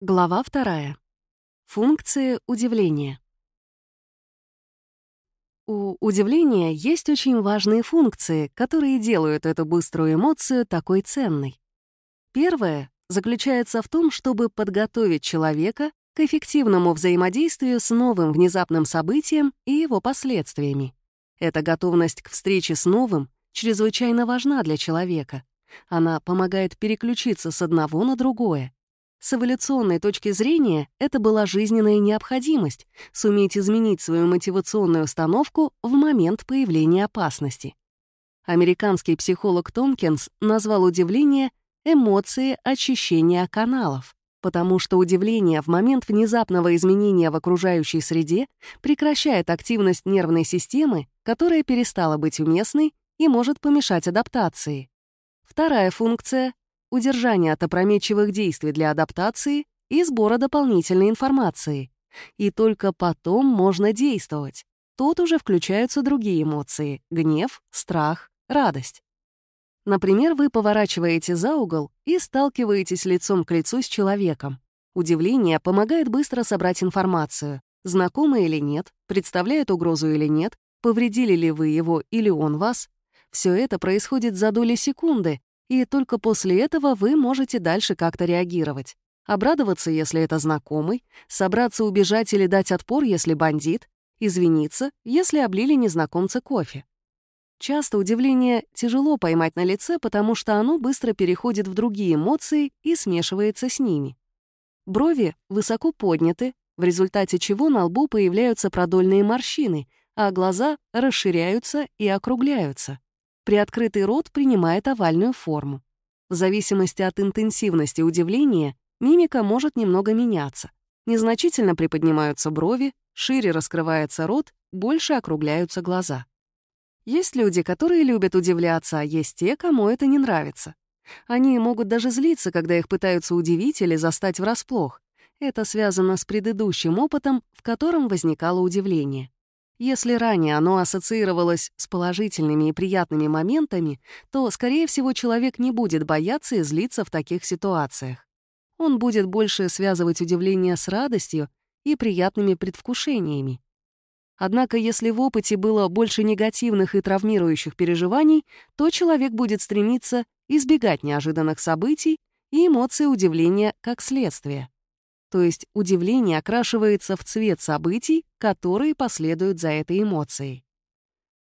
Глава вторая. Функции удивления. У удивления есть очень важные функции, которые делают эту быструю эмоцию такой ценной. Первое заключается в том, чтобы подготовить человека к эффективному взаимодействию с новым внезапным событием и его последствиями. Эта готовность к встрече с новым чрезвычайно важна для человека. Она помогает переключиться с одного на другое, с эволюционной точки зрения это была жизненная необходимость — суметь изменить свою мотивационную установку в момент появления опасности. Американский психолог Томпкинс назвал удивление эмоции очищения каналов, потому что удивление в момент внезапного изменения в окружающей среде прекращает активность нервной системы, которая перестала быть уместной и может помешать адаптации. Вторая функция удержание от опрометчивых действий для адаптации и сбора дополнительной информации. И только потом можно действовать. Тут уже включаются другие эмоции — гнев, страх, радость. Например, вы поворачиваете за угол и сталкиваетесь лицом к лицу с человеком. Удивление помогает быстро собрать информацию. Знакомы или нет, представляет угрозу или нет, повредили ли вы его или он вас. Все это происходит за доли секунды, и только после этого вы можете дальше как-то реагировать. Обрадоваться, если это знакомый, собраться убежать или дать отпор, если бандит, извиниться, если облили незнакомца кофе. Часто удивление тяжело поймать на лице, потому что оно быстро переходит в другие эмоции и смешивается с ними. Брови высоко подняты, в результате чего на лбу появляются продольные морщины, а глаза расширяются и округляются. Приоткрытый рот принимает овальную форму. В зависимости от интенсивности удивления мимика может немного меняться. Незначительно приподнимаются брови, шире раскрывается рот, больше округляются глаза. Есть люди, которые любят удивляться, а есть те, кому это не нравится. Они могут даже злиться, когда их пытаются удивить или застать врасплох. Это связано с предыдущим опытом, в котором возникало удивление. Если ранее оно ассоциировалось с положительными и приятными моментами, то, скорее всего, человек не будет бояться и злиться в таких ситуациях. Он будет больше связывать удивление с радостью и приятными предвкушениями. Однако, если в опыте было больше негативных и травмирующих переживаний, то человек будет стремиться избегать неожиданных событий и эмоции удивления как следствие то есть удивление окрашивается в цвет событий, которые последуют за этой эмоцией.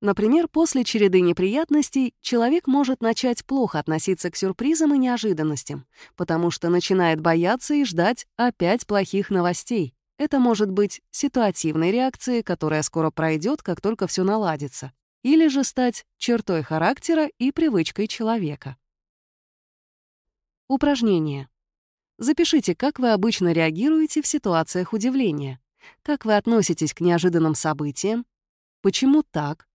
Например, после череды неприятностей человек может начать плохо относиться к сюрпризам и неожиданностям, потому что начинает бояться и ждать опять плохих новостей. Это может быть ситуативной реакцией, которая скоро пройдет, как только все наладится, или же стать чертой характера и привычкой человека. Упражнение. Запишите, как вы обычно реагируете в ситуациях удивления. Как вы относитесь к неожиданным событиям? Почему так?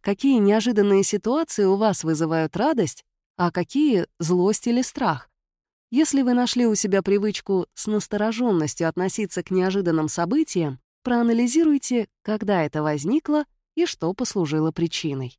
Какие неожиданные ситуации у вас вызывают радость, а какие — злость или страх? Если вы нашли у себя привычку с настороженностью относиться к неожиданным событиям, проанализируйте, когда это возникло и что послужило причиной.